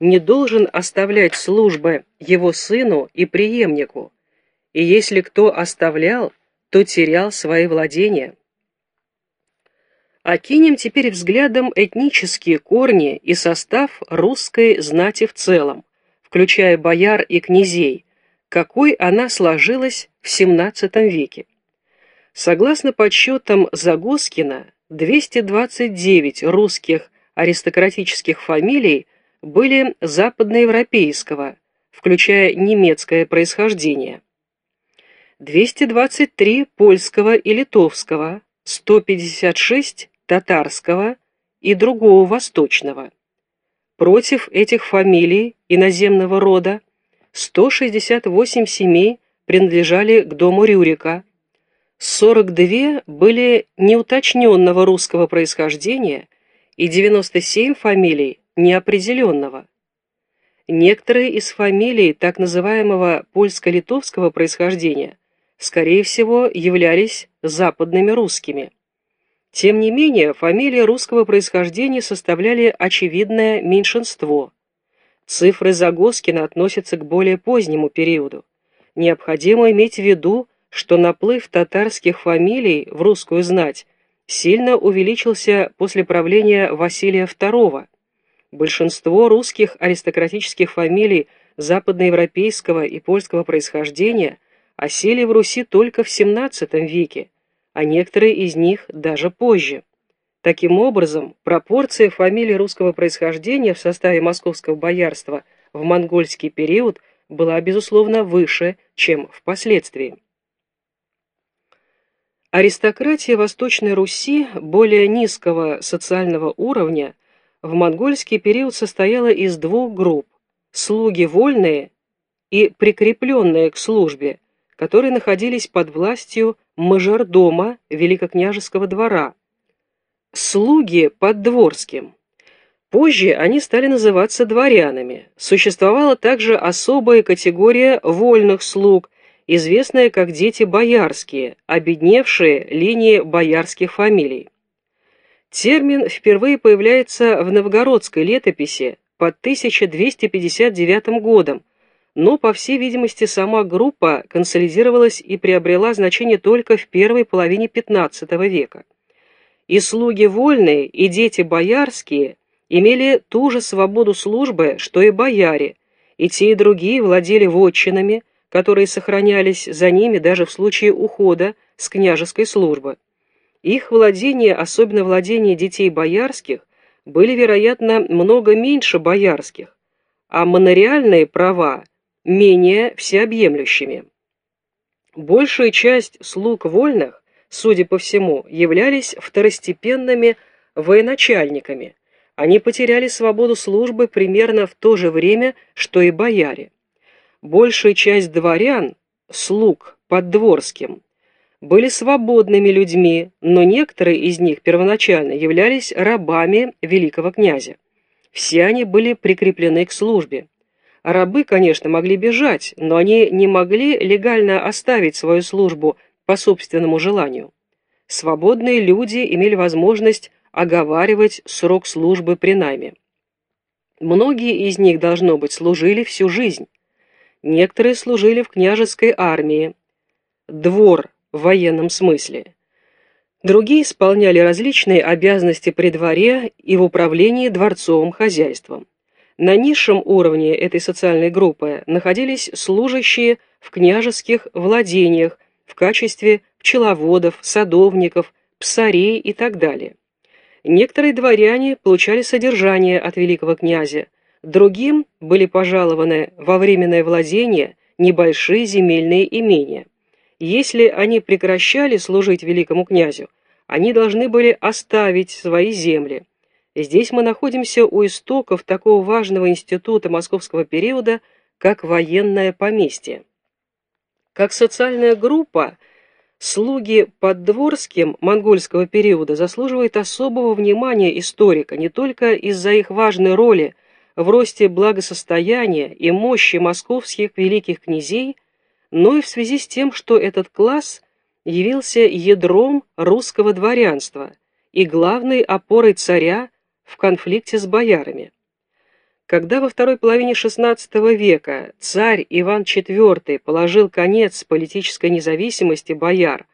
не должен оставлять службы его сыну и преемнику, и если кто оставлял, то терял свои владения. Окинем теперь взглядом этнические корни и состав русской знати в целом, включая бояр и князей, какой она сложилась в XVII веке. Согласно подсчетам Загоскина, 229 русских аристократических фамилий были западноевропейского, включая немецкое происхождение. 223 польского и литовского, 156 татарского и другого восточного. Против этих фамилий иноземного рода 168 семей принадлежали к дому Рюрика, 42 были неуточненного русского происхождения и 97 фамилий неопределенного. Некоторые из фамилий так называемого польско-литовского происхождения – скорее всего, являлись западными русскими. Тем не менее, фамилии русского происхождения составляли очевидное меньшинство. Цифры Загоскина относятся к более позднему периоду. Необходимо иметь в виду, что наплыв татарских фамилий в русскую знать сильно увеличился после правления Василия II. Большинство русских аристократических фамилий западноевропейского и польского происхождения – осели в Руси только в XVII веке, а некоторые из них даже позже. Таким образом, пропорция фамилий русского происхождения в составе московского боярства в монгольский период была, безусловно, выше, чем впоследствии. Аристократия Восточной Руси более низкого социального уровня в монгольский период состояла из двух групп – слуги вольные и прикрепленные к службе, которые находились под властью мажордома Великокняжеского двора, слуги под Дворским. Позже они стали называться дворянами. Существовала также особая категория вольных слуг, известная как дети боярские, обедневшие линии боярских фамилий. Термин впервые появляется в новгородской летописи под 1259 годом, но, по всей видимости, сама группа консолидировалась и приобрела значение только в первой половине XV века. И слуги вольные, и дети боярские имели ту же свободу службы, что и бояре, и те и другие владели вотчинами, которые сохранялись за ними даже в случае ухода с княжеской службы. Их владения, особенно владения детей боярских, были, вероятно, много меньше боярских, а монориальные права – менее всеобъемлющими. Большая часть слуг вольных, судя по всему, являлись второстепенными военачальниками. Они потеряли свободу службы примерно в то же время, что и бояре. Большая часть дворян, слуг под дворским, были свободными людьми, но некоторые из них первоначально являлись рабами великого князя. Все они были прикреплены к службе. Рабы, конечно, могли бежать, но они не могли легально оставить свою службу по собственному желанию. Свободные люди имели возможность оговаривать срок службы при найме. Многие из них, должно быть, служили всю жизнь. Некоторые служили в княжеской армии, двор в военном смысле. Другие исполняли различные обязанности при дворе и в управлении дворцовым хозяйством. На низшем уровне этой социальной группы находились служащие в княжеских владениях в качестве пчеловодов, садовников, псарей и так далее. Некоторые дворяне получали содержание от великого князя, другим были пожалованы во временное владение небольшие земельные имения. Если они прекращали служить великому князю, они должны были оставить свои земли, Здесь мы находимся у истоков такого важного института московского периода, как военное поместье. Как социальная группа, слуги под Дворским монгольского периода заслуживают особого внимания историка не только из-за их важной роли в росте благосостояния и мощи московских великих князей, но и в связи с тем, что этот класс явился ядром русского дворянства и главной опорой царя в конфликте с боярами. Когда во второй половине XVI века царь Иван IV положил конец политической независимости бояр